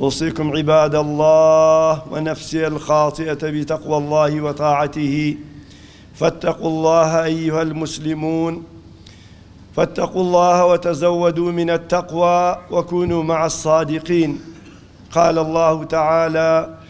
أوصيكم عباد الله ونفسي الخاطئة بتقوى الله وطاعته فاتقوا الله أيها المسلمون فاتقوا الله وتزودوا من التقوى وكونوا مع الصادقين قال الله تعالى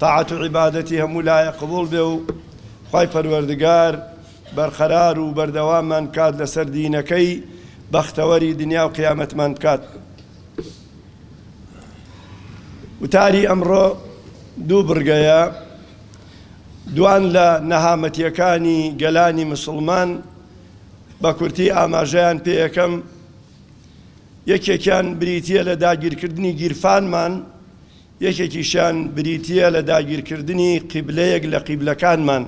تاعەت و عیبادەتی هەموو لایەک قبوڵ بێ و خوای پەروەردگار بەرقەرار و بەردەواممان بکات لەسەر دینەکەی بەختەوەری دنیا و قیامەتمان بکات وتاری ئەمڕۆ دوو بڕگەیە دوان لە نەهامەتیەکانی گەلانی مسلمان بە کورتی ئاماژەیان پێ یەکەم یەکێکیان بریتە لە داگیرکردنی گیرفانمان یەکێکیشیان بریتییە لە داگیرکردنی قیبلەیەک لە قیبلەکانمان.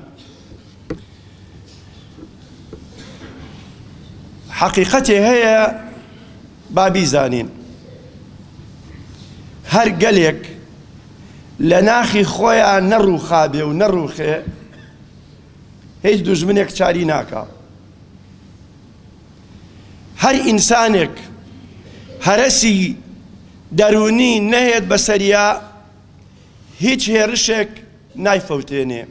حەقیقەتێ هەیە با بیزانین. هەر گەلێک لە ناخی خۆیان نەڕووخابێ و نەڕووخێ، هیچ دوژمنێک چاری ناکا. هەر ئینسانێک هەرەسی دەروونی نەهێت بەسەریا هیچ هێرشێک نایفەوتێنێ.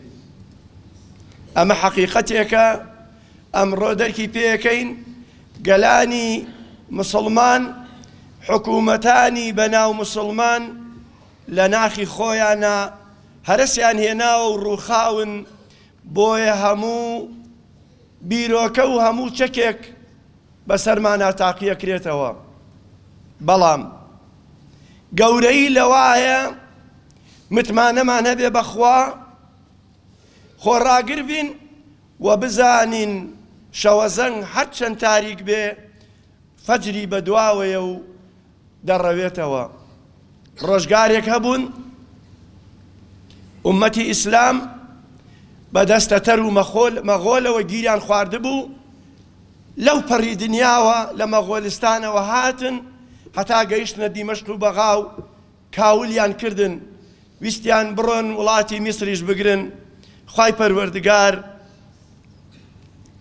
ئەمە حەقیقەتێکە ئەمڕۆ دەرکی پێەکەین گەلانی مسلمان حکوومەتانی بەناو مسلمان لە ناخی خۆیانە هەرسیان هێناوە و ڕووخاون بۆیە هەموو بیرۆکە و هەموو چەکێک بەسەرمانا تاقیەکرێتەوە، بەڵام گەورەیی لەوەایە متمانەمان هەبێ بە خوا، خۆڕاگر بین و بزانین شەوەزەنگ هەرچەند تاریک بێ فەجری بەدواوەیە و دەڕەوێتەوە ڕۆژگارێک هەبوون ئومەتی ئیسلام بە دەستە تەر و مەخۆل مەغۆلەوە گیریان خواردبوو لەو پەڕی دنیاوە لە مەغۆلستانەوە هاتن هەتا گەیشتنە دیمەشق و بەغا و کاولیان کردن ویستیان بڕۆن وڵاتی میسریش بگرن خی پەروەردگار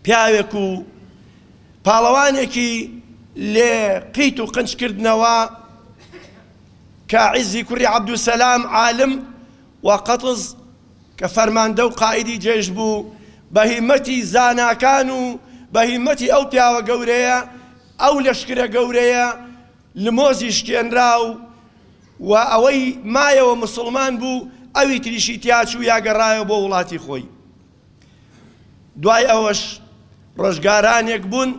پیاوێک و پاڵەوانێکی لێ قیت و قنچ کردنەوە کە عیزی کوڕی عەبدوسەلام عالم و قەتز کە فەرماندە و قائیدی جێش بوو بە هیمەتی زاناکان و بە هیمەتی ئەو پیاوە گەورەیە ئەو لەشکرە گەورەیە لمۆزی شکێنرا و و ئەوەی مایەوە مسلمان بوو ئەوی تریشی تیاچوو یا گەڕایەوە بۆ وڵاتی خۆی دوای ئەوەش ڕۆژگارانێک بوون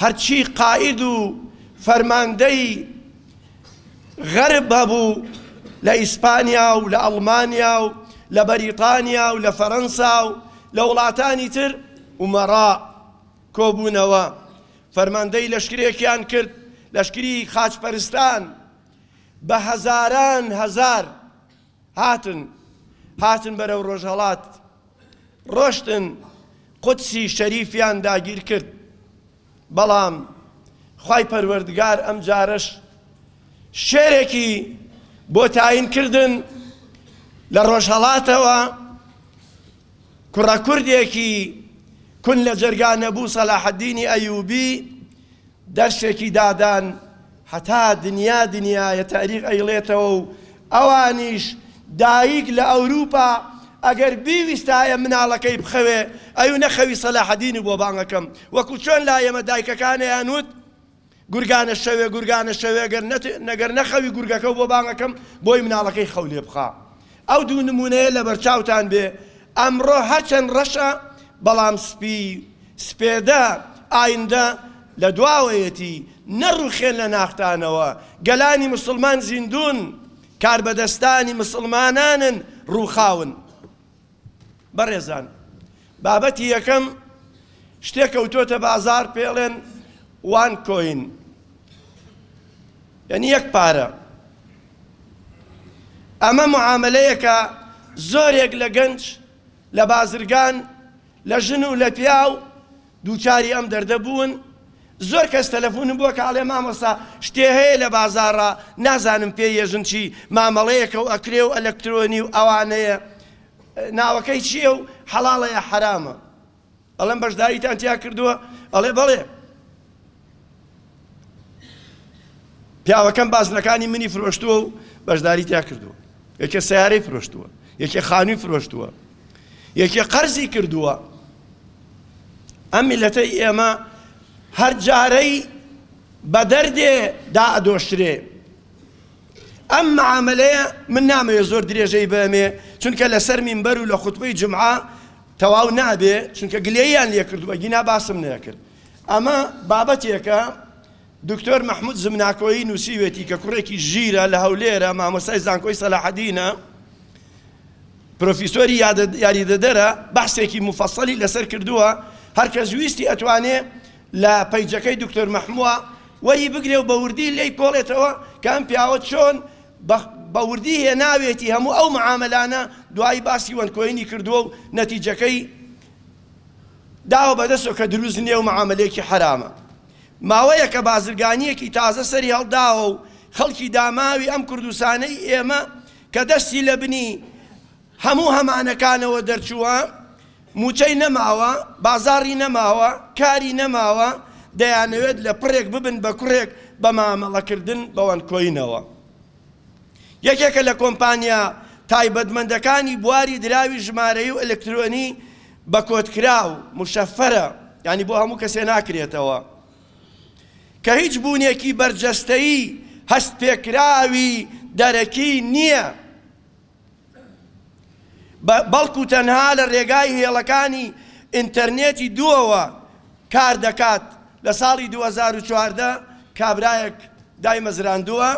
هەرچی قائید و فەرماندەی غەرب هەبوو لە ئیسپانیا و لە ئەڵمانیا و لە بەریتانیا و لە فەرەنسا و لە وڵاتانی تر ئومەڕا کۆبوونەوە فەرماندەی لەشکرێکیان کرد لەشکری خاچپەرستان بە هەزاران هەزار هاتن، هاتن بەرەو ڕۆژهەڵات ڕۆشتن، قودسی شەریفیان داگیر کرد، بەڵام خوای پەروەردگار ئەم جارەش شێرێکی بۆ تاین کردن لە ڕۆژهەڵاتەوە، کوڕە کوردێکی کون لە جەرگا نەبوو سەلاحەدینی ئەیوبی دەرشێکی دادان هەتا دنیا دنیایە تاریخ ئەیڵێتەوە و ئەوانیش دایک لە ئەوروپا ئەگەر بیویستایە مناڵەکەی بخەوێ ئەیو نەخەوی سەلاحەدینی بۆ بانگەکەم وەکو چۆن لا ئێمە دایکەکان ئەیان وت گورگانە شەوێ گورگانە شەوێ گەر نەت نەگەر نەخەوی گورگەکەو بۆ بانگەکەم بۆی مناڵەکەی خەو لێ بخا ئەو دوو نموونەیە لەبەرچاوتان بێ، ئەمڕۆ هەرچەند ڕەشە، بەڵام سپی، سپێدە، ئایندە لە دواوەیەتی، نەڕووخێن لە ناختانەوە، گەلانی موسڵمان زیندوون، کاربەدەستانی موسڵمانانن، ڕووخاون. بەڕێزان بابەتی یەکەم شتێ کەوتۆتە بازار پێڵێن وان کۆین یعنی یەک پارە ئەمە معاملەیەکە زۆرێک لە گەنج لە بازرگان لە ژن و لە پیاو دووچاری ئەم دەردە بوون زۆر کەس تەلەفونم بۆ کە ئەڵێ مامۆستا شتێ هەیە لە بازاڕا نازانم پێ یەژن چی مامەڵەیەکە و ئەکرێ و ئەلەکترۆنی و ئەوانەیە ناوەکەی چیە و حەڵاڵە یا حەرامە ئەڵێم بەشداریتان تیا کردووە ئەڵێ بەڵێ پیاوەکەم بازنەکانی منی فرۆشتووە و بەشداری تیا کردووە یەکێ سیارەی فرۆشتووە یەکێ خانووی فرۆشتووە یەکێ قەرزی کردووە ئەم میلەتەی ئێمە هەر جارەی بە دەردێ دا ئەدۆشترێ ئەم معاملەیە من نامەوێت زۆر درێژەی بەمێ چونکە لەسەر مینبەر و لە خوتبەی جمعە تەواو نابێ چونکە گلەییان لێ کردووە گینا باسم نەکرد ئەمە بابەتێکە دکتۆر مەحمود زمناکۆیی نووسیوێتی کە کوڕێکی ژیرە لە هەولێرە مامۆستای زانکۆی سەلاحەدینە پرۆفیسۆری یاریدەدەرە بەحسێکی مفەسەلی لەسەر کردووە هەرکەس ویستی ئەتوانێ لە پەیجەکەی دکتۆر مەحمووە وەری بگرێ و بەوردی لی کۆڵێتەوە کە ئەم پیاوە چۆن بەوردی هێناوێتی هەموو ئەو معاملانە دوایی باسی وەنکۆینی کردووە و نەتیجەکەی داوە بەدەستەوە کە دروست نییە و مەعامەلەیەکی حەرامە. ماوەیەکە بازرگانییەکی تازە سەری هەڵداوە و خەڵکی داماوی ئەم کوردستانەی ئێمە کە دەستی لە بنی هەموو هەمانەکانەوە دەرچووە، مووچەی نەماوە، بازاڕی نەماوە، کاری نەماوە، دەیانەوێت لە پڕێک ببن بە کوڕێک بە مامەڵەکردن بە وەنکۆینەوە. یەکێکە لە کۆمپانیا تایبەتمەندەکانی بواری دراوی ژمارەیی و ئەلکترۆنی بە کۆدکراو، مشفرە، یانی بۆ هەموو کەسێ ناکرێتەوە کە هیچ بوونێکی بەرجەستەیی هەستپێکراوی دەرەکی نییە. بەڵکو تەنها لە رێگای هێڵەکانی ئینتەرنێتی دووەوە کار دەکات، لە ساڵی دوو هەزار و چواردە کابرایەک دایمەزراندووە.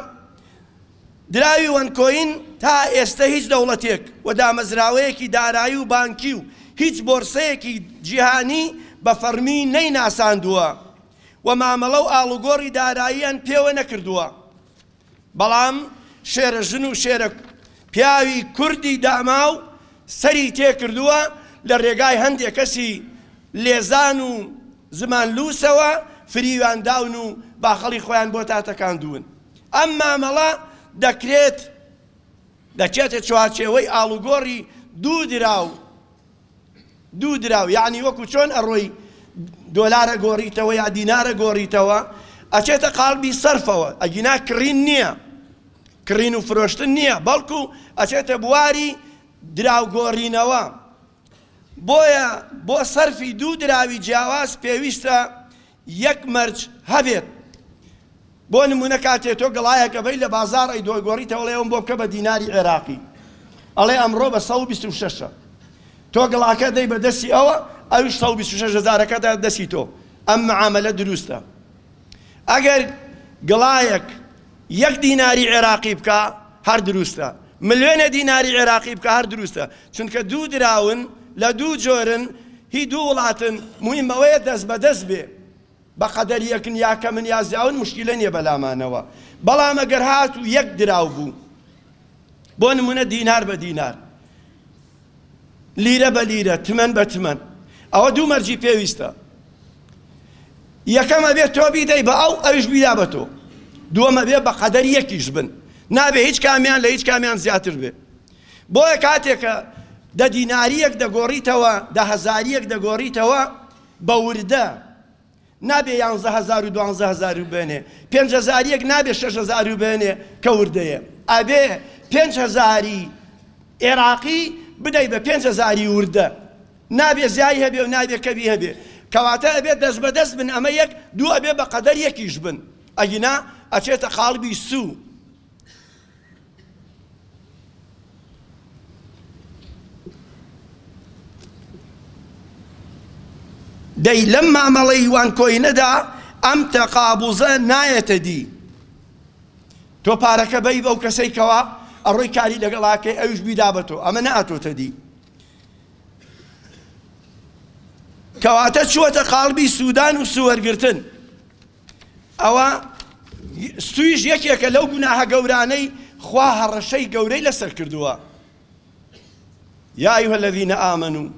دراوی وەنکۆین تا ئێستە هیچ دەوڵەتێک و دامەزراوەیەکی دارایی و بانکی و هیچ بۆرسەیەکی جیهانی بە فەڕمی نەیناساندووە و مامەڵە و ئاڵوگۆڕی داراییان پێوە نەکردووە. بەڵام شێرە ژن و شێرە پیاوی کوردی داماو سەری تێکردووە، لە رێگای هەندێ کەسی لێزان و زمان لووسەوە فریویان داون و باخەڵی خۆیان بۆ تاتەکاندوون. ئەم مامەڵە دەکرێت دەچێتە چوارچێوەی ئاڵوگۆڕی دوو دراو دوو دراو یەعنی وەکو چۆن ئەڕۆی دۆلار ئەگۆڕیتەوە یا دینار ئەگۆڕیتەوە ئەچێتە قاڵبی سەرفەوە ئەگینا کڕین نییە کڕین و فرۆشتن نییە بەڵکو ئەچێتە بواری دراوگۆڕینەوە بۆیە بۆ سەرفی دوو دراوی جیاواز پێویستە یەک مەرج هەبێت بۆ نمونە کاتێ تۆ گەڵایەک ئەبەی لە بازاڕ ئەی دۆ گۆڕیتەوە ئەڵێ ئەوم بۆ بکە بە دیناری عێراقی ئەڵێ ئەمڕۆ بە سەد و بیست و شەشە تۆ گەڵاکە دەی بە دەستی ئەوە ئەویش سەد و بیست و شەش هەزارەکە دە دەستی تۆ ئەم معامەلە دروستە ئەگەر گڵایەک یەک دیناری عێراقی بکە هەر دروستە، ملوێنێ دیناری عێراقی بکە هەر دروستە، چونکە دوو دراون لە دوو جۆرن هی دوو وڵاتن، موهیم ئەوەیە دەست بە دەست بێ، بە قەدەر یەکن یا کەمن یا زیاون موشکیلە نیە بەلامانەوە، بەڵام ئەگەر هاتوو یەک دراو بوو، بۆ نموونە دینار بە دینار، لیرە بە لیرە، تمەن بە تمەن، ئەوە دوو مەرجی پێویستە، یەکەم ئەبێت تۆ بیدەی بە ئەو ئەویش بیدا بە تۆ، دووەم ئەبێت بە قەدەر یەکیش بن، نابێت هیچ کامیان لە هیچ کامیان زیاتر بێت، بۆیە کاتێک کە دە دینارییەک دەگۆڕیتەوە، دە هەزارییەک دەگۆڕیتەوە بە وردە، نابێ یانزە هەزارو دوانزە هەزارو بێنێ پێنج هەزاریەک نابێ شەش هەزارو بێنێ کە وردەیە ئەبێ پێنج هەزاری ئێراقی بدەی بە پێنج هەزاری وردە نابێ زیای هەبێ و نابێ کەوی هەبێ کەواتە ئەبێ دەست بە دەست بن ئەمە یەک دوو ئەبێ بە قەدەر یەکیش بن ئەگینا ئەچێتە قاڵبی سوو دەی لەم مامەڵەی وانکۆینەدا ئەم تەقابوزە نایەتە دی تۆ پارەکە بەی بەو کەسەی کەوا ئەڕۆی کاری لەگەڵاکەی ئەوش بیدا بە تۆ ئەمە ناتۆتە دی کەواتە چووەتە قاڵبی سوودان و سووەرگرتن ئەوا ستویش یەکێکە لەو گوناهە گەورانەی خوا هەڕەشەی گەورەی لەسەر کردووە یا ایها الذین آمنو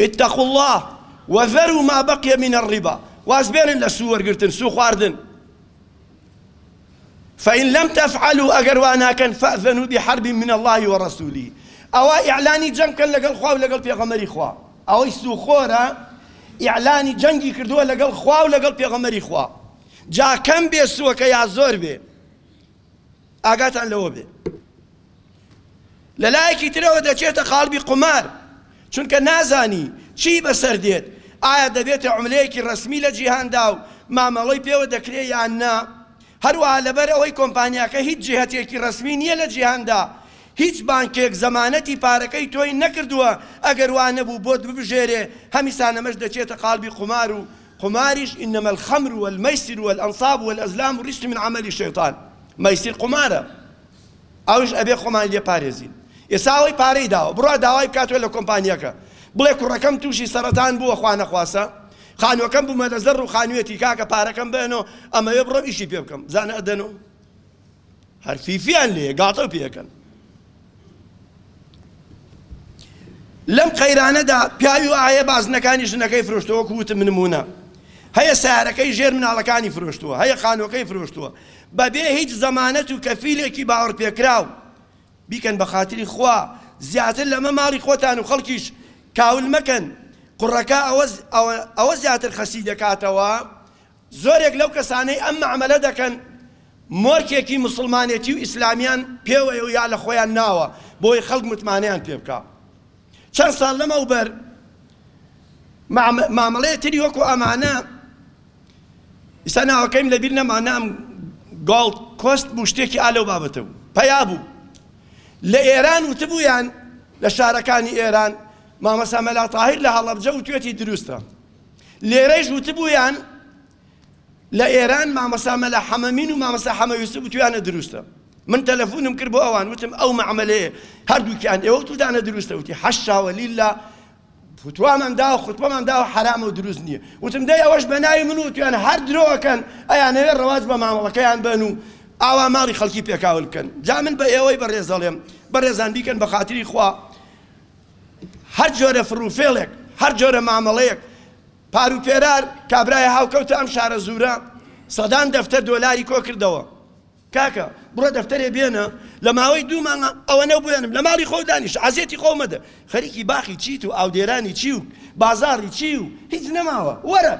اتقوا الله وذروا ما بقي من الربا واز بێنن لە سوو وەرگرتن سوو خواردن فإن لم تفعلوا ئەگەر وا ناکەن فأذنوا بحرب من الله ورسوله ئەوا ئیعلانی جەنگ بکەن لەگەڵ خوا و لەگەڵ پێغەمبەری خوا ئەوەی سووخۆرە ئیعلانی جەنگی کردووە لەگەڵ خوا و لەگەڵ پێغەمبەری خوا جا کەم بێ سووەکە یا زۆر بێ ئاگاتان لەوە بێ لە لایەکی ترەوە دەچێتە قالبی قومار چونکە نازانی چی بەسەر دێت ئایا دەبێتە عملەیەکی ڕسمی لە جیهاندا و مامەڵەی پێوە دەکرێ یان نا هەروەها لەبەر ئەوەی کۆمپانیاکە هیچ جهتێکی ڕسمی نییە لە جیهاندا هیچ بانکێک زەمانەتی پارەکەی تۆی نەکردووە ئەگەر وا نەبوو بۆت ببژێرێ هەمیسانەمەش دەچێتە قالبی قومار و قوماریش، انما الخمر والمیسر والانصاب والازلام رجس من عمل الشیطان، میسر قومارە ئەویش ئەبێ خۆمان لێ پارێزین، ئێستا ئەوەی پارەی داوە بڕوا داوای بکاتەوە لە کۆمپانیاکە بڵێ کوڕەکەم توشی سەڕەتان بووە خوانەخواستە خانوەکەم بومەلەزەڕ و خانوێتی کاکە پارەکەم بئنۆ ئەمەوێ بڕۆم ئیشی پێ بکەم بزانە ئەدەنۆ؟ هەر فیفیان لێیە گاڵتەو پێ ئەکەن لەم قەیرانەدا پیاوی و ئاە بازنەکانی ژنەکەی فرۆشتەوە کووتم نمونە هەیە سارەکەی ژێر مناڵەکانی فرۆشتووە هەیە خانۆکەی فرۆشتووە بەبێ هیچ زەمانەت و کەفیلێکی باوەڕ پێکراو بیکەن بە خاتری خوا زیاتر لەمە ماڵی خۆتان و خەڵکیش کاول مەکەن قڕەکە ئەوە زیاتر خەسی دەکاتەوە زۆرێک لەو کەسانەی ئەم مەعمەلە دەکەن مۆرکێکی موسڵمانێتی و ئیسلامیان پێوەیە و یا لە خۆیان ناوە بۆی خەڵک متمانەیان پێ بکا چەند ساڵ لەمەو بەر مامەڵەیە تری وەکو ئەمانە ئیسا ناوەکەیم لەبیر نەما نام گۆڵد کۆست بوو شتێکی ئالەو بابەتە بوو پیا بوو لە ئێران وتبوویان لە شارەکانی ئێران مامەسا مەلا تاهیر لە هەڵەبجە و توێتی دروستە لێرەیش وتبوویان لە ئێران مامۆستا مەلا حەمەمین و مامۆستا حەمە یوسف وتویانە دروستە من تەلەفونم کرد بۆ ئەوان وتم ئەو مەعمەلەیە هەردووکیان ئێوە وتوتانە دروستە وتی حەشا وەلیلا فتوامان داوە خوتبەمان داوە حرامە و دروست نییە وتم دەی ئەوەش بە ناوی من وتویان هەر درۆەکەن ئەیانەوێت ڕەواج بە مامەڵەکەیان بن و ئاوا ماڵی خەڵکی پێکاول بکەن جا من بە ئێوەی بەڕێزەڵێم بەڕێزان بیکەن بە خاتری خوا هەر جۆرە فڕوفێڵێک، هەر جۆرە مامەڵەیەک، پار و پێرار، کابرایە هاوکەوتە ئەم شارەزوورە، سەدان دەفتەر دۆلاری کۆ کردەوە. کاکە، بڕۆ دەفتەرێ بێنە، لە ماوەی دوو مانگا ئەوەنە بوێنم، لە ماڵی خۆو دانیشە، عەزێتی خۆو مەدە، خەریکی باخی چیت و ئاودێرانی چی و بازاڕی چی و هیچ نەماوە، وەرە!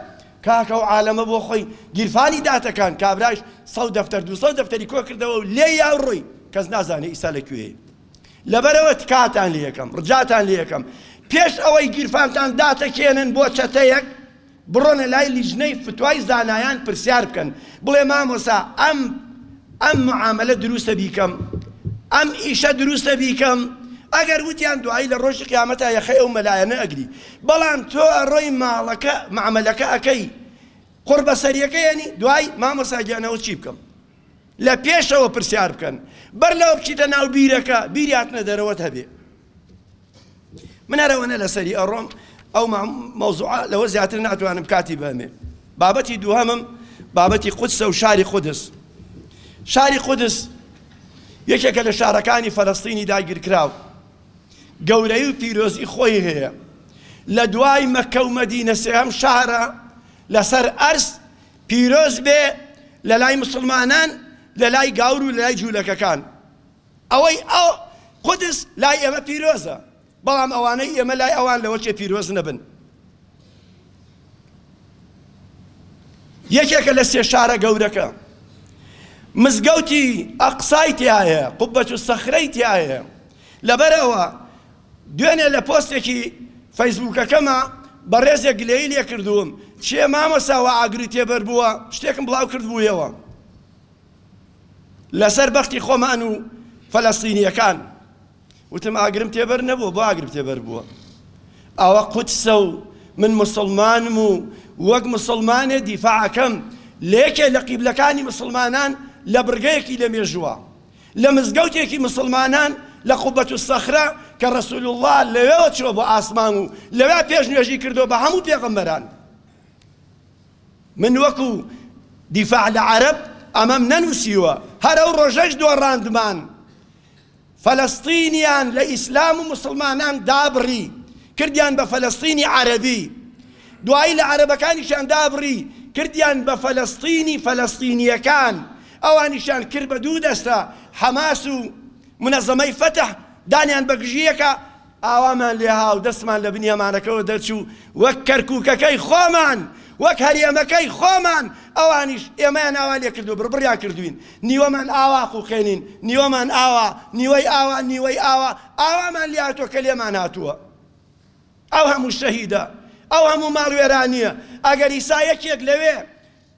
کاکە ئەو عالەمە بۆ خۆی گیرفانی داتەکاند، کابرایش سەد دەفتەر، دوو سەد دەفتەری کۆ کردەوە و لێ یا و ڕۆی، کەس نازانێ ئیستا لە کوێیە. لەبەرئەوە تکاتان لێکەم، ڕجاتان لێکەم پێش ئەوەی گیرفانتان داتەکێنن بۆ چەتەیەک، بڕۆنە لای لیژنەی فتوای زانایان پرسیار بکەن، بڵێ مامۆسا ئەم ئەم معامەلە دروستە بیکەم؟ ئەم ئیشە دروستە بیکەم؟ ئەگەر وتیان دوایی لە ڕۆژی قیامەتا یەخەی ئەو مەلایە نەئەگری، بەڵام تۆ ئەڕۆی ماڵەکە معامەلەکە ئەکەی، قوڕبەسەریەکەی ئەنی، دوایی مامۆستا گیان ئەوە چی بکەم؟ لە پێشەوە پرسیار بکەن بەر لەوە بچیتە ناو بیرەکە بیری هاتنە دەرەوەت هەبێ من هەرەوەنە لەسەری ئەڕۆم ئەو مەوزوعە لەوە زیاتر ناتوانم کاتی بەمێ بابەتی دووهەمم بابەتی قودسە و شاری قودس شاری قودس یەکێکە لە شارەکانی فەلەستینی داگیرکراو گەورەی و پیرۆزی خۆی هەیە لە دوای مەکە و مەدینە سێهەم شارە لەسەر ئەرز پیرۆز بێ لەلای موسڵمانان لەلای گاور و لەلای جولەکەکان ئەوەی ئەو قودس لای ئێمە پیرۆزە بەڵام ئەوانەی ئێمە لای ئەوان لەوە چێ پیرۆز نەبن یەکێکە لە سێ شارە گەورەکە مزگەوتی ئەقسای تایە قوبەت و سەخرەی تایە لەبەرەوە دوێنێ لە پۆستێکی فەیسبووکەکەما بەڕێزێک گلەیی لێ کردووم، چیە مامۆستا وا ئاگری تێبەر بووە، شتێکم بڵاو کردبوویەوە لەسەر بەختی خۆمان و فەلەستینییەکان، وتم ئاگرم تێبەر نەبووە، بۆ ئاگرم تێبەر بووە؟ ئەوە قودسە و من موسڵمانم و وەک موسڵمانێ دیفاعەکەم لە یەکێ لە قیبلەکانی موسڵمانان لە بڕگەیەکی لە مێژووە، لە مزگەوتێکی موسڵمانان لە قبە الصخرە کە رسول اللە لەوێوە چووە بۆ ئاسمان و لەوێ پێش نوێژی کردووە بە هەموو پێغەمبەران من وەکو دیفاع لە عەرەب ئەمەم نەنووسیوە هەر ئەو ڕۆژەش دۆڕاندمان فەلەستینیان لە ئیسلام و مسلمانان دابڕی کردیان بە فەلەستینی عەرەبی دوایی لە عەرەبەکانیشیان دابڕی کردیان بە فەلەستینی فەلەستینیەکان ئەوانیشیان کرد بە دوو دەستە، حەماس و منەزەمەی فەتح، دانیان بە گژییەکە، ئاوامان لێها و دەستمان لە بنیامانەکەوە دەرچوو، وەک کەرکووکەکەی خۆمان، وەک هەرێمەکەی خۆمان، ئەوانیش ئێمەیان ئاوا لێ کرد و بڕبڕیان کردووین، نیوەمان ئاوا قووقێنین، نیوەمان ئاوا، نیوەی ئاوا، نیوەی ئاوا، ئاوامان لێ هاتووە کە لێمان هاتووە. ئەو هەموو شەهیدە، ئەو هەموو ماڵوێرانییە، ئەگەر ئیسا یەکێک لەوێ،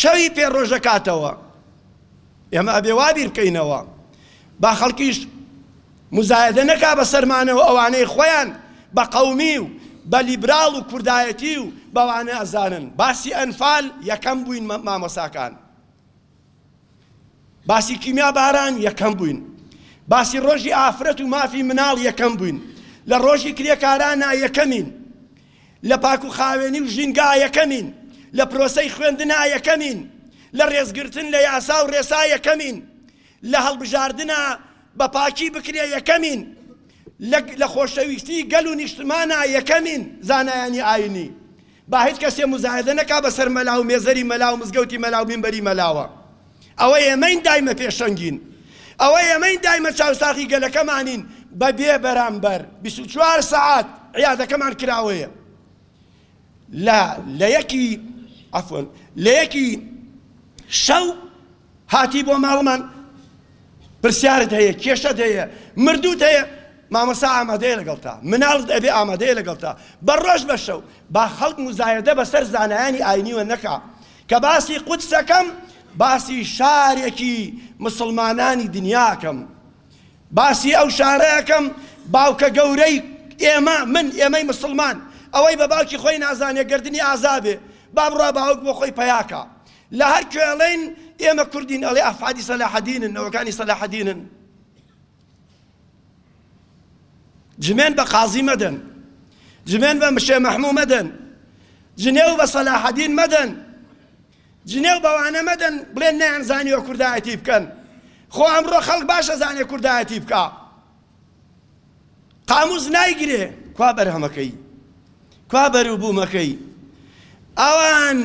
شەوی پێ ڕۆژ دەکاتەوە. ئێمە ئەبێ وا بیر بکەینەوە با خەڵکیش مزایەدە نەکا بە سەرمانەوە ئەوانەی خۆیان بە قەومی و بە لیبراڵ و کوردایەتی و بەوانە ئەزانن باسی ئەنفال یەکەم بووین مامۆساکان باسی کیمیا باران یەکەم بووین باسی ڕۆژی ئافرەت و مافی مناڵ یەکەم بووین لە ڕۆژی کرێکارانا یەکەمین لە پاک و خاوێنی و ژینگا یەکەمین لە پرۆسەی خوێندنا یەکەمین لە ڕێزگرتن لە یاسا و ڕێسا یەکەمین لە هەڵبژاردنا بە پاکی بکرێ یەکەمین لە خۆشەویستی گەل و نیشتمانە یەکەمین زانایانی ئاینی با هیچ کەسێ موزایەدە نەکا بەسەر مەلا و مێزەری مەلا و مزگەوتی مەلا و مینبەری مەلاوە. ئەوە ئێمەین دایمە پێشەنگین. ئەوە ئێمەین دایمە چاوساغی گەلەکەمانین بە بێ بەرامبەر بیست و چوار سەعات عیادەکەمان کراوەیە لە لە یەکی عەفوەن لە یەکی شەو هاتی بۆ ماڵمان پرسیارت هەیە کێشەت هەیە مردوت هەیە مامۆسا ئامادەیە لەگەڵتا مناڵت ئەبێ ئامادەیە لەگەڵتا بە ڕۆژ بە شەو با خەڵک مزایەدە بەسەر زانایانی ئاینیوە نەکا کە باسی قودسەکەم باسی شارێکی مسلمانانی دنیاکەم باسی ئەو شارەکەم باوکە گەورەی ئێمە من ئێمەی مسلمان ئەوەی بە باوکی خۆی نازانێ گردنی ئازابێ با بڕا باوک بۆ خۆی پیاکە لە هەر کوێ ئەڵێن ئێمە کوردین ئەڵێ ئەفعادی سەلاحەدینن نەوەکانی سەلاحەدینن جمێن بە قازی مەدەن جمێن بە مشێ مەحموو مەدەن جنێو بە سەلاحەدین مەدەن جنێو بەوانە مەدەن بڵێن نەیان زانیوە کوردایەتی بکەن خۆ ئەمڕۆ خەڵک باشە زانێ کوردایەتی بکە قامووس نایگرێ کوا بەرهەمەکەی کوا بەروبوومەکەی ئەوان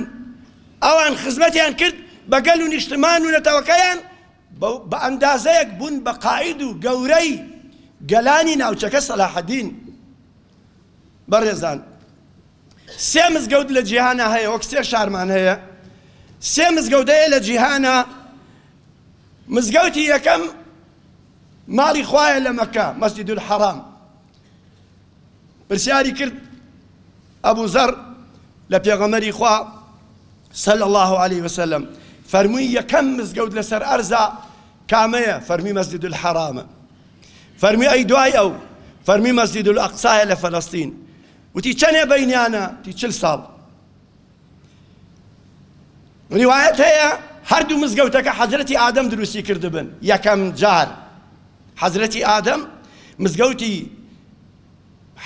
ئەوان خزمەتیان کرد بە گەل و نیشتمان و نەتەوەکەیان بە ئەندازەیەک بوون بە قائید و گەورەی گەلانی ناوچەکە سەلاحەدین بەڕێزان سێ مزگەوت لە جیهانە هەیە وەک سێ شارمان هەیە سێ مزگەوتەیە لە جیهانە مزگەوتی یەکەم ماڵی خوایە لە مەکە مسجد الحرام پرسیاری کرد ابو ذر لە پێغەمەری خوا صلی الله عليه وسلم فەرمووی یەکەم مزگەوت لەسەر ئەرزا کامەیە فەرمی مەسجد الحەرامە فەرمی ئەی دوای ئەو فەرمی مەسجد الاقصایە لە فەلەستین وتی چەنێ بینیانە تی چل ساڵ ڕیوایەت هەیە هەردوو مزگەوتەکە حەزرەتی ئادەم دروستی کردبن یەکەم جار حەزرەتی ئادەم مزگەوتی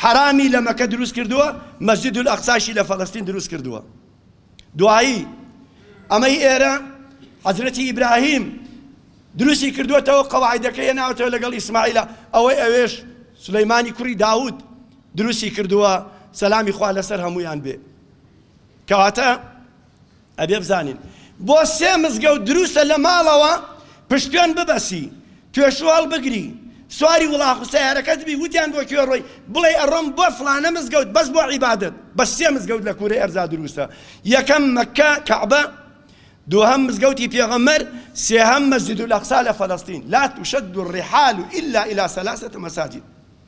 حەرامی لە مەکە دروست کردووە مەسجد ئەقساشی لە فەلەستین دروست کردووە دوایی ئەمەی ئێرە حەزرەتی ئیبراهیم دروستی کردوێتەوە قەواعدەکە یە ناوتەوە لەگەڵ ئیسماعیلە ئەوەی ئەوێش سلەیمانی کوڕی داوت دروستی کردووە سەلامی خوا لەسەر هەمویان بێ کەواتە ئەبێ بزانین بۆ سێ مزگەوت دروستە لە ماڵەوە پشتێن ببەسی توێشو هەڵبگری سواری وڵاخ و سیارەکەت بی وتیان بۆ کوێ ڕۆی بڵێ ئەڕۆم بۆ فلانە مزگەوت بەس بۆ عیبادت بەس سێ مزگەوت لە کوورەی ئەرزا دروستە یەکەم مەکە کەعبە دووهەم مزگەوتی پێغەمەر سێهەم مەسجد و لەقسا لە فەلەستین لا تشد الرحال إلا إلى ثلاثة مساجد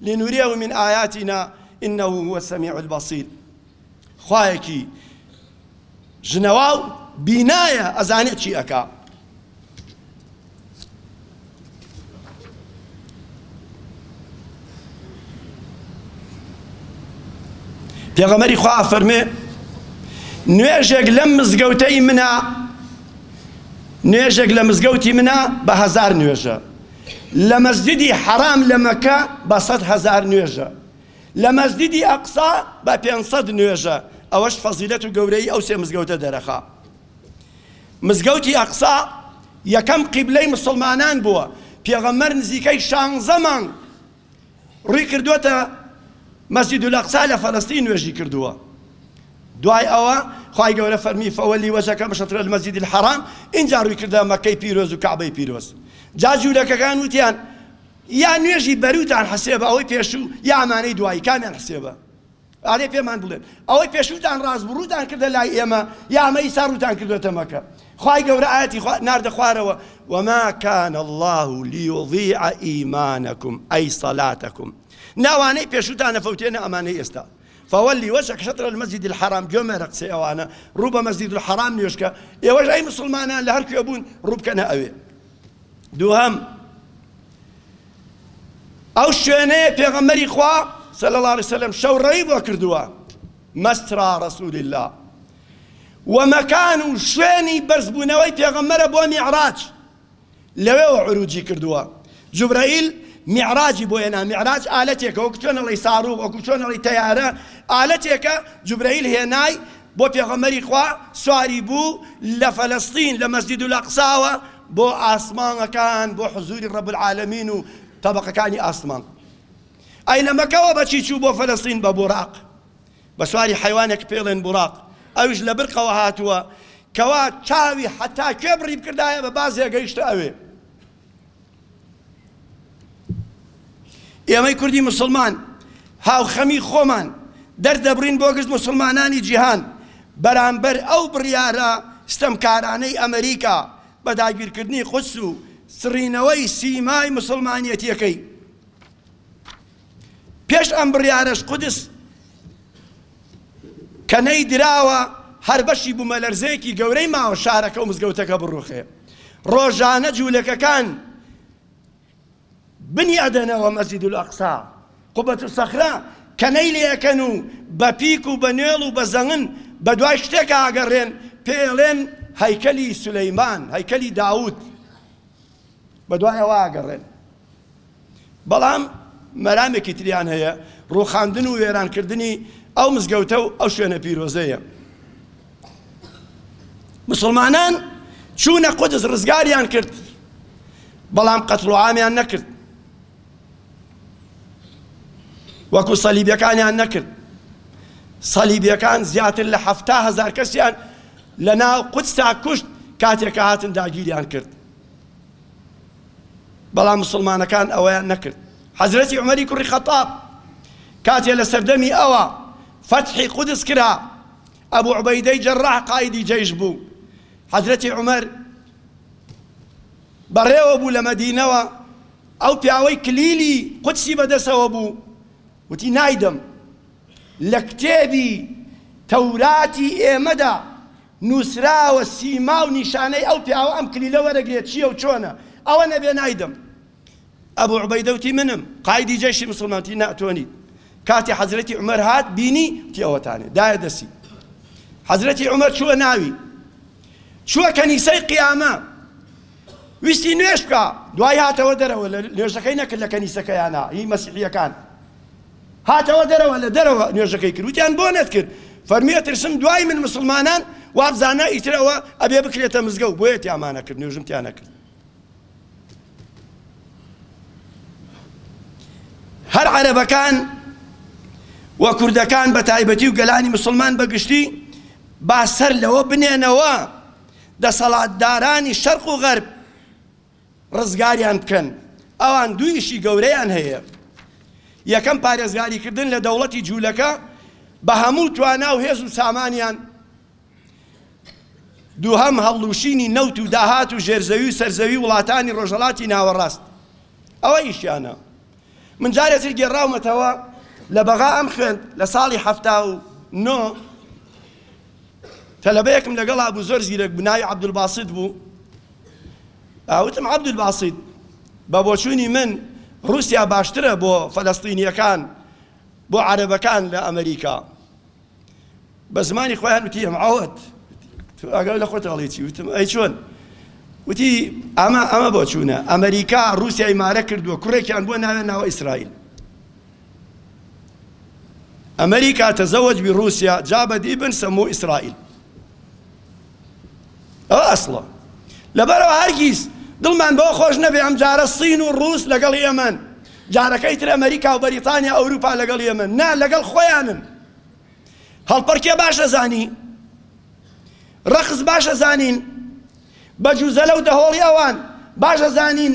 لنریه من آیاتنا انه هو السمیع البصیر خوایەکی ژنەواو بینایە ئەزانێت چی ئەکا. پێغەمەری خوا فەرمێ نوێژێک لەم مزگەوتەی منە نوێژێک لە مزگەوتی منە بە هەزار نوێژە لە مەسجدی حەرام لە مەکە بە سەد هەزار نوێژە، لە مەسجدی ئەقسا بە پێنج سەد نوێژە، ئەوەش فەزیلەت و گەورەیی ئەو سێ مزگەوتە دەرەخا. مزگەوتی ئەقسا یەکەم قیبلەی موسڵمانان بووە، پێغەمبەر نزیکەی شانزە مانگ، ڕووی کردووەتە مەسجیدولەقسا لە فەلەستین نوێژی کردووە دوای ئەوە خوای گەورە فەرمی فەوەلی وەجەکە بشەتر المەسجد الحرام ئینجا ڕووی کردە مەکەی پیرۆز و کەعبەی پیرۆز جا جوولەکەکان وتیان یا نوێژی بەروتان حسێبە ئەوەی پێشوو یا ئەمانەی دوایی کامیان حسێبە ئەرێ پێمان بڵێن ئەوەی پێشووتان ڕاست بوو ڕووتان کردە لای ئێمە یا ئەمە ئیسا ڕووتان کردۆتە مەکە خوای گەورە ئاەتی خوا ناردە خوارەوە وما كان الله ليضيع إيمانكم أي صلاتكم ناوانەی پێشووتان نەفەوتێنە ئەمانەی ئێستا فولی وەشە شطر المەسجد الحرام گوێ مێرە قسەی ئەوانە ڕوو بە مەسجد الحرام نوێشکە ئێوەش ئەی مسلمانان لە هەر کوێ بوون ڕوو بکەنە ئەوێ دووهەم ئەو شوێنەیە پێغەمبەری خوا صلی اللە علیە وسلم شەو ڕێی بۆ کردووە مەسرا رسول اللە و مەکان و شوێنی بەرزبوونەوەی پێغەمبەرە بۆ میعراج لەوێوە عروجی کردووە جبرائیل میعراجی بۆ هێنا میعراج ئالەتێکە وەکو چۆن ئەڵی ساروغ وەکو چۆن ئەڵی تەیارە ئالەتێکە جبرائیل هێنای بۆ پێغەمەری خوا سواری بوو لە فەلەستین لە مەسجد و لەقساوە بۆ ئاسمانەکان بۆ حزوری رب العالمین و تەبەقەکانی ئاسمان ئەی لە مەکەوە بەچی چوو بۆ فەلەستین بە بوراق بە سواری حیوانێک پێڵێن بوراق ئەوش لە برقەوە هاتووە کەوا چاوی حتا کوێ بڕی بکردایە بە بازێ گەیشتە ئەوێ ئێمەی کوردی موسڵمان هاوخەمی خۆمان دەردەبڕین بۆ گشت موسڵمانانی جیهان بەرامبەر ئەو بڕیارە ستەمکارانەی ئەمریکا بە داگیرکردنی قودس و سڕینەوەی سیمای موسڵمانیەتیەکەی. پێش ئەم بڕیارەش قودس کە نەیدراوە هەر بەشی بوومەلەرزەیەکی گەورەی ماوە شارەکە و مزگەوتەکە بڕوخێ. ڕۆژانە جوولەکەکان بنی ئەدەنەوە مەسجد الاقصی قبة الصخرە کەنەی لێ ئەکەن و بە پیک و بە نێڵ و بە زەنگن بە دوای شتێکا ئەگەڕێن پێ ئەڵێن هەیکەلی سولەیمان هەیکەلی داود بە دوای ئەوە ئەگەڕێن بەڵام مەرامێکی تریان هەیە ڕوخاندن و وێرانکردنی ئەو مزگەوتە و ئەو شوێنە پیرۆزەیە مسوڵمانان چوونە قودس ڕزگاریان کرد بەڵام قەتڵ و عامیان نەکرد وەکو سەلیبیەکانیان نەکرد سەلیبیەکان زیاتر لە حەفتا هەزار کەسیان لە ناو قودسا کوشت کاتێکە هاتن داگیریان کرد بەڵام مسلمانەکان ئەوەیان نەکرد حەزرەتی عمەری کوڕی خەتاب کاتێ لە سەردەمی ئەوە فەتحی قودس کرا ئەبو عوبەیدەی جەراح قائیدی جەیش بوو، حەزرەتی عومەر بەڕێوە بوو لە مەدینەوە، ئەو پیاوەی کلیلی قودسی بەدەسەوە بوو، وتی نایدەم لە کتێبی تەوراتی ئێمەدا نووسراوە سیما و نیشانەی ئەو پیاوە ئەم کلیلە وەرەگرێت چییە و چۆنە، ئەوە نەبێ نایدەم. ئەبو عوبەیدە وتی، منم، قائیدی جەیشی موسڵمان وتی، نا تۆ نیت، کاتی حەزرەتی عومەر هات بینی وتی ئەوەتانە، دایە دەستی، حەزرەتی عومەر چووە ناوی، چووە کەنیسەی قیامە، ویستی نوێژ بکا، دوایی هاتەوە دەرەوە، نوێژەکەی نەکرد لە کەنیسەکەیانا، هی مەسیحییەکان، هاتەوە دەرەوە، لە دەرەوە نوێژەکەی کرد، وتیان بۆ نەتکرد، فەرمووی ئەترسم دوای من موسڵمانان وابزانن ئیتر ئەوە ئەبێ بکرێتە مزگەوت، بۆیە تیامانەکرد، نوێژم تیا نەکرد. هەر عەرەبەکان و کوردەکان بە تایبەتی و گەلانی مسلمان بە گشتی با سەر لەوە بنێنەوە دەسەڵاتدارانی شەرق و غەرب ڕزگاریان بکەن ئەوان دوو ئیشی گەورەیان هەیە یەکەم پارێزگاریکردن لە دەوڵەتی جوولەکە بە هەموو توانا و هێز و سامانیان دووهەم هەڵلووشینی نەوت و داهات و ژێرزەوی و سەرزەوی وڵاتانی ڕۆژهەڵاتی ناوەڕاست ئەوەیشیانە من جارێ تر گێڕاومەتەوە لە بەغا ئەم خوێند لە ساڵی حەفتا و نۆ تەلەبەیەکم لەگەڵا بوو زۆر زیرەک بوو ناوی عەبدولباسیت بوو ئاوتم عەبدولباسیت بە بۆچوونی من رووسیا باشترە بۆ فەلەستینیەکان بۆ عەرەبەکان لە ئەمریکا بە زمانی خۆیان وتی ئەم عەوەت تۆ ئاگاو لە خۆت ئەڵێ چی وتم ئەی چۆن وتی ئەمە ئەمە بۆ چوونە ئەمریکا رووسای مارە کردووە کوڕێکیان بۆ ناوێن ناوە ئیسرائیل ئەمریکا تەزەوەج بی رووسیا جا بەدی بن سەمۆ ئیسرائیل ئەوە ئەسڵە لەبەرەوە هەرگیز دڵمان بەوە خۆش نەبێ ئەم جارە سین و ڕووس لەگەڵ ئێمەن جارەکەی تر ئەمریکا و بەریتانیا ئەوروپا لەگەڵ ئێمە نا لەگەڵ خۆیانن هەڵپەرکێ باشە زانی ڕەخز باشە زانین بە جوزەلە و دەهۆڵی ئەوان باشە زانین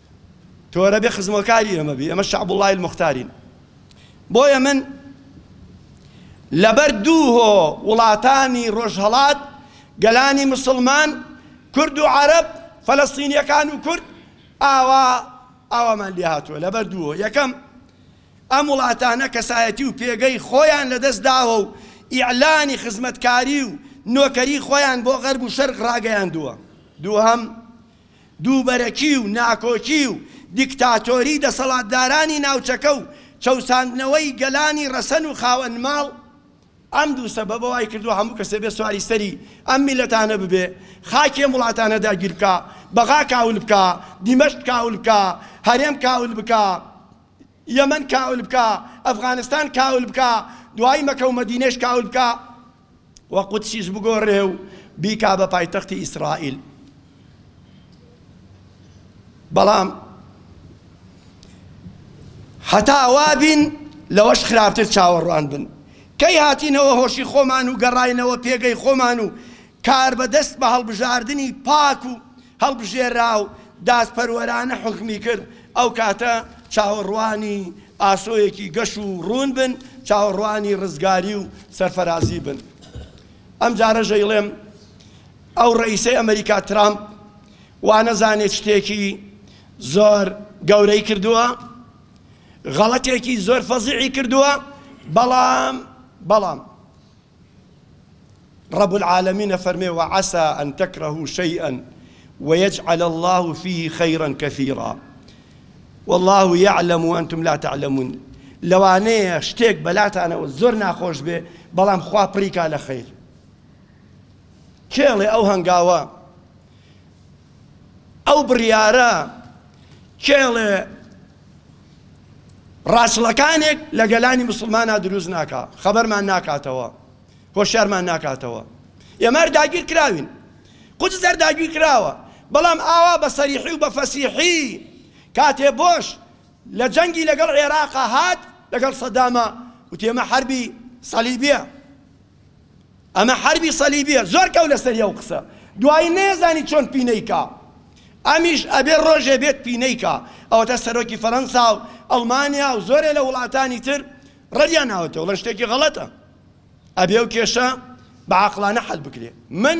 تۆرەبێ خزمەکاری ئێمە بی ئێمە شعب اللە المختارین بۆیە من لەبەر دوو هۆ وڵاتانی ڕۆژهەڵات گەلانی مسلمان کورد و عەرەب فەلەستینیەکان و کورد ئاوا ئاوامان لێ هاتووە لەبەر دووە یەکەم ئەم وڵاتانە کەسایەتی و پێگەی خۆیان لەدەست داوە و ئیعلانی خزمەتکاری و نۆکەری خۆیان بۆ غەرب و شەرق ڕاگەیاندووە دووهەم دووبەرەکی و ناکۆکی و دیکتاتۆری دەسەڵاتدارانی ناوچەکە و چەوساندنەوەی گەلانی رەسەن و خاوەن ماڵ، ئەم دوو سەبەبە وای کردووە هەموو کەسێ بێ سواری سەری ئەم میللەتانە ببێ، خاکی ئەم وڵاتانە داگیر بکا، بەغا کاول بکا، دیمەشق کاول بکا، هەرێم کاول بکا، یەمەن کاول بکە ئەفغانستان کاول بکە دوایی مەکەو مەدینەش کاول بکە و قودسیش بگۆڕێ و بیکا بە پایتەختی ئیسرائیل بەڵام هەتا وابین لەوەش خراپتر چاوەڕوان بن کەی هاتینەوە هۆشی خۆمان و گەڕاینەوە پێگەی خۆمان و کار بەدەست بە هەڵبژاردنی پاک و هەڵبژێرا و دادپەروەرانە حوکمی کرد، ئەو کاتە چاوەڕوانی ئاسۆیەکی گەش و ڕوون بن، چاوەڕوانی ڕزگاری و سەرفەرازی بن. ئەمجارەش ئەیڵێم، ئەو ڕەئیسەی ئەمەریکا ترامپ وانەزانێ شتێکی زۆر گەورەی کردووە، غەڵەتێکی زۆر فەزیعی کردووە، بەڵام، بەڵام رب العالمین ئەفەرمێ وعسا ان تکرهوا شیئا ویجعل الله فیه خیرا کثیرا والله یعلم وانتم لا تعلمون لەوانەیە شتێک بەلاتانەوە زۆر ناخۆش بێ بەڵام خوا پڕیکا لە خەیر کێڵێ ئەو هەنگاوە ئەو بڕیارە کێڵێ ڕاچڵەکانێک لە گەلانی مسلمانا دروست ناکا خەبەرمان ناکاتەوە هۆشیارمان ناکاتەوە ئێمار داگیر کراوین قوچ زەر داگیر کراوە بەڵام ئاوا بە سەریحی و بە فەسیحی کاتێ بۆش لە جەنگی لەگەڵ عێراقا هات لەگەڵ سەدامە وتێمە حربی سەلیبیە ئەمە حەربی سەلیبیە زۆر کەو لەسەری ئەو قسە دوایی نەیەزانی چۆن پینەی کا ئەمیش ئەبێ ڕۆژێ بێت پینەی کا ئەوەتە سەرۆکی فەرەنسا و ئەڵمانیا و زۆرێ لە وڵاتانی تر ڕەدیان ناوەتەوە ڵەن شتێکی غەڵەتە ئەبێ و کێشە بە عقلانە حەل بکرێ من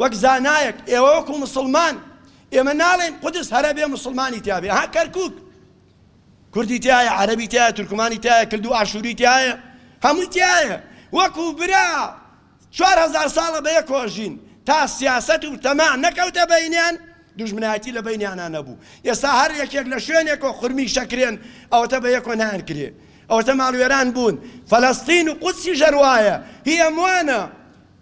وەک زانایەک ئێوە وەکو مسلمان ئێمە ناڵێن قودس هەرە بێ مسلمانی تیاێ ها کەرکک کوردی تیایە عەرەبی تیایە تورکمانی تیایە کلد و ئاشوری تیایە هەمووی تیایە وەکو برا چوار هەزار ساڵە بە یەک ئەژین تا سیاسەت و تەماع نەکەوتە بەینیان دوژمنایەتی لە بەینیانا نەبوو ئێستا هەر یەکێک لە شوێنێکەوە خورمی شەکرێن ئەوەتە بە یەکۆ نان کرێ ئەوەتە ماڵوێران بوون فەلەستین و قودسیش هەر وایە هی ئەموانە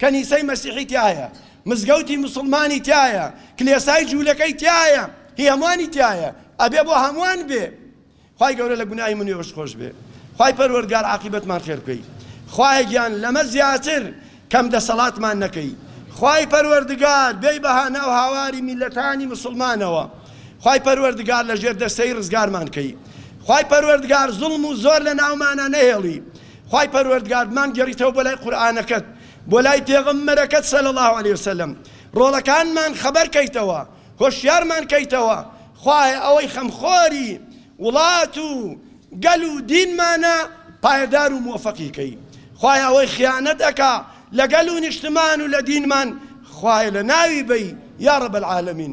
کەنیسەی مەسیحی تیایە، مزگەوتی موسڵمانی تیایە، کلێسای جولەکەی تیایە، هی هەموانی تیایە، ئەبێ بۆ هەموان بێ. خوای گەورە لە گوناهی من و ئێوەش خۆش بێ. خوای پەروەردگار عاقیبەتمان خێر بکەی. خوایە گیان لەمە زیاتر کەم دەسەڵاتمان نەکەی. خوای پەروەردگار بێی بە هاناو هاواری میللەتانی موسڵمانەوە. خوای پەروەردگار لە ژێر دەستەیی ڕزگارمان کەی. خوای پەروەردگار زوڵم و زۆر لە ناومانا نەهێڵی. خوای پەروەردگار بمان گەریتەوە بۆ لای قورئانەکەت بۆ لای پێغەمبەرەکەت صلی اللە علیە وسلم ڕۆڵەکانمان خەبەر کەیتەوە هۆشیارمان کەیتەوە خوایە ئەوەی خەمخۆری وڵات و گەل و دینمانە پایەدار و مۆفەقی کەی خوایە ئەوەی خیانەت ئەکا لە گەل و نیشتمان و لە دینمان خوایە لە ناوی بەی یا رب العالمین